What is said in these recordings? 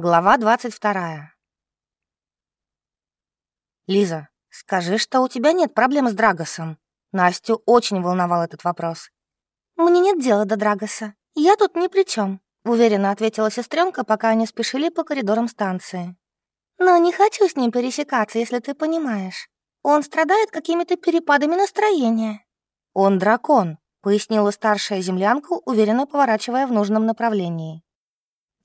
Глава 22. Лиза, скажи, что у тебя нет проблем с Драгосом. Настю очень волновал этот вопрос. Мне нет дела до Драгоса. Я тут ни при чем, уверенно ответила сестренка, пока они спешили по коридорам станции. Но не хочу с ним пересекаться, если ты понимаешь. Он страдает какими-то перепадами настроения. Он дракон, пояснила старшая землянка, уверенно поворачивая в нужном направлении.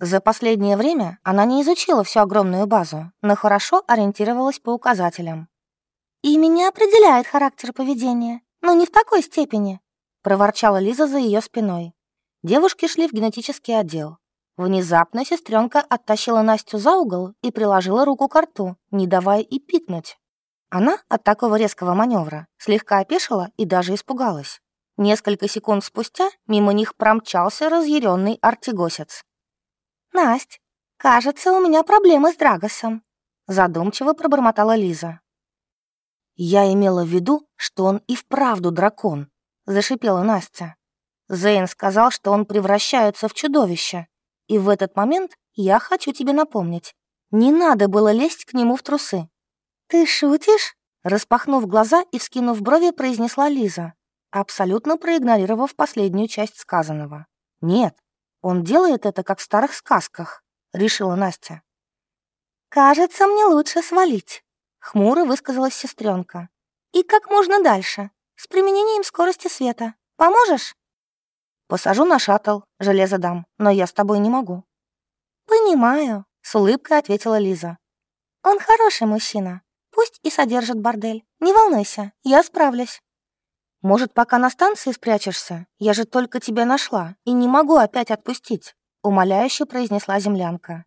За последнее время она не изучила всю огромную базу, но хорошо ориентировалась по указателям. «И меня определяет характер поведения, но не в такой степени», проворчала Лиза за ее спиной. Девушки шли в генетический отдел. Внезапно сестренка оттащила Настю за угол и приложила руку к рту, не давая и пикнуть. Она от такого резкого маневра слегка опешила и даже испугалась. Несколько секунд спустя мимо них промчался разъяренный артигосец. «Насть, кажется, у меня проблемы с Драгосом», задумчиво пробормотала Лиза. «Я имела в виду, что он и вправду дракон», — зашипела Настя. Зейн сказал, что он превращается в чудовище. И в этот момент я хочу тебе напомнить. Не надо было лезть к нему в трусы. «Ты шутишь?» Распахнув глаза и вскинув брови, произнесла Лиза, абсолютно проигнорировав последнюю часть сказанного. «Нет, он делает это, как в старых сказках», — решила Настя. «Кажется, мне лучше свалить», — хмуро высказалась сестренка. «И как можно дальше, с применением скорости света. Поможешь?» «Посажу на шаттл, железо дам, но я с тобой не могу». «Понимаю», — с улыбкой ответила Лиза. «Он хороший мужчина. Пусть и содержит бордель. Не волнуйся, я справлюсь». «Может, пока на станции спрячешься? Я же только тебя нашла и не могу опять отпустить», — умоляюще произнесла землянка.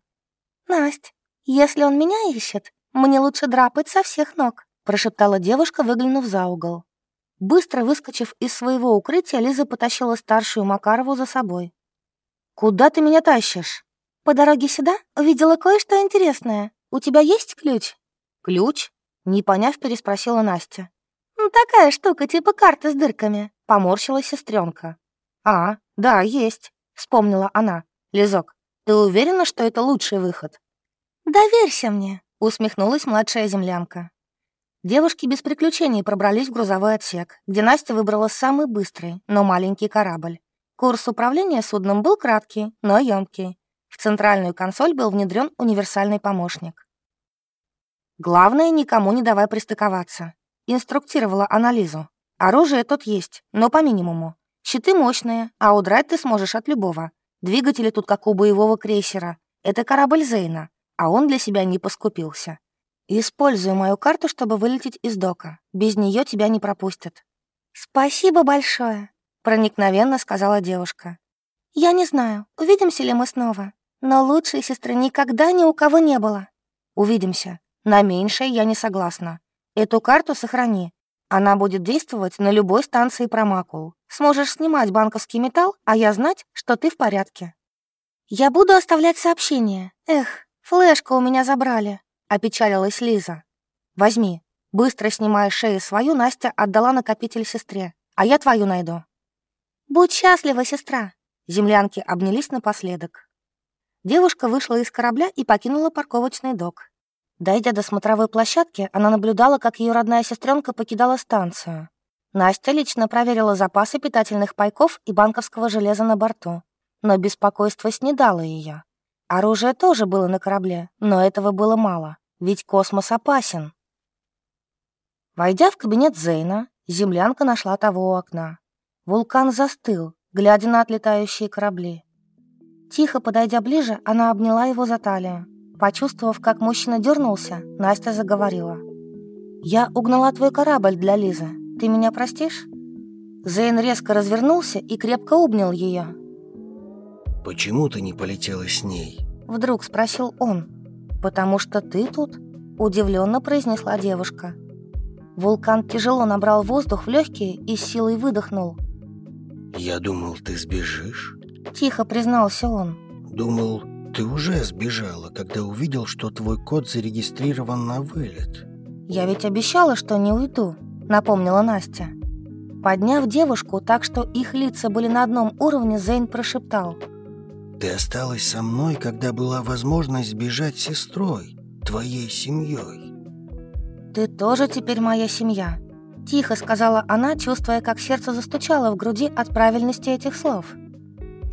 «Насть, если он меня ищет, мне лучше драпать со всех ног», — прошептала девушка, выглянув за угол. Быстро выскочив из своего укрытия, Лиза потащила старшую Макарову за собой. «Куда ты меня тащишь?» «По дороге сюда увидела кое-что интересное. У тебя есть ключ?» «Ключ?» — не поняв, переспросила Настя. «Такая штука, типа карты с дырками», — поморщилась сестренка. «А, да, есть», — вспомнила она. «Лизок, ты уверена, что это лучший выход?» «Доверься мне», — усмехнулась младшая землянка. Девушки без приключений пробрались в грузовой отсек, где Настя выбрала самый быстрый, но маленький корабль. Курс управления судном был краткий, но емкий. В центральную консоль был внедрен универсальный помощник. Главное, никому не давай пристыковаться. Инструктировала анализу. Оружие тут есть, но по минимуму. Щиты мощные, а удрать ты сможешь от любого. Двигатели тут как у боевого крейсера. Это корабль Зейна, а он для себя не поскупился. Используй мою карту, чтобы вылететь из дока. Без нее тебя не пропустят. Спасибо большое, проникновенно сказала девушка. Я не знаю, увидимся ли мы снова, но лучшей сестры никогда ни у кого не было. Увидимся. На меньшее я не согласна. Эту карту сохрани. Она будет действовать на любой станции Промакул. Сможешь снимать банковский металл, а я знать, что ты в порядке. Я буду оставлять сообщение. Эх, флешку у меня забрали, опечалилась Лиза. Возьми. Быстро снимая шею свою, Настя отдала накопитель сестре, а я твою найду. Будь счастлива, сестра. Землянки обнялись напоследок. Девушка вышла из корабля и покинула парковочный док. Дойдя до смотровой площадки, она наблюдала, как ее родная сестренка покидала станцию. Настя лично проверила запасы питательных пайков и банковского железа на борту. Но беспокойство снедало ее. Оружие тоже было на корабле, но этого было мало, ведь космос опасен. Войдя в кабинет Зейна, землянка нашла того у окна. Вулкан застыл, глядя на отлетающие корабли. Тихо подойдя ближе, она обняла его за талию. Почувствовав, как мужчина дернулся, Настя заговорила. «Я угнала твой корабль для Лизы. Ты меня простишь?» Зейн резко развернулся и крепко обнял ее. «Почему ты не полетела с ней?» Вдруг спросил он. «Потому что ты тут?» Удивленно произнесла девушка. Вулкан тяжело набрал воздух в легкие и с силой выдохнул. «Я думал, ты сбежишь?» Тихо признался он. «Думал, ты уже сбежала, когда увидел, что твой код зарегистрирован на вылет. Я ведь обещала, что не уйду, напомнила Настя. Подняв девушку так, что их лица были на одном уровне, Зейн прошептал. Ты осталась со мной, когда была возможность сбежать с сестрой, твоей семьей. Ты тоже теперь моя семья. Тихо сказала она, чувствуя, как сердце застучало в груди от правильности этих слов.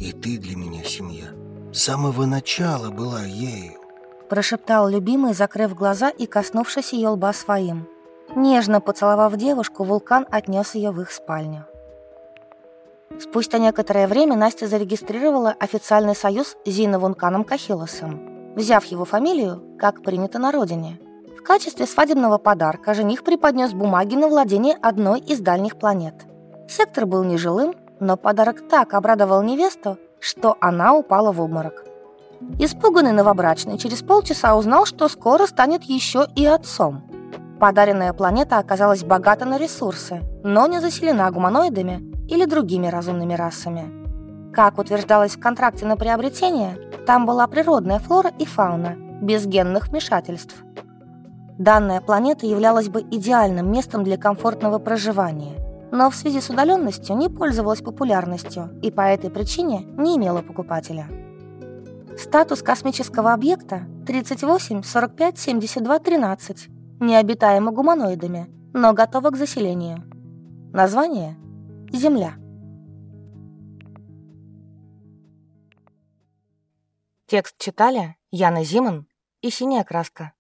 И ты для меня семья. Самого начала была ею. Прошептал любимый, закрыв глаза и коснувшись ее лба своим. Нежно поцеловав девушку, вулкан отнес ее в их спальню. Спустя некоторое время Настя зарегистрировала официальный союз с Зиной Вулканом Кахилосом, взяв его фамилию, как принято на родине. В качестве свадебного подарка жених преподнес бумаги на владение одной из дальних планет. Сектор был нежилым, но подарок так обрадовал невесту, что она упала в обморок. Испуганный новобрачный через полчаса узнал, что скоро станет еще и отцом. Подаренная планета оказалась богата на ресурсы, но не заселена гуманоидами или другими разумными расами. Как утверждалось в контракте на приобретение, там была природная флора и фауна, без генных вмешательств. Данная планета являлась бы идеальным местом для комфортного проживания, но в связи с удаленностью не пользовалась популярностью и по этой причине не имела покупателя. Статус космического объекта 38 45 72 13 необитаема гуманоидами, но готова к заселению. Название – Земля. Текст читали Яна Зиман и «Синяя краска».